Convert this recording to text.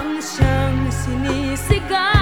ang siyang sinisigaw.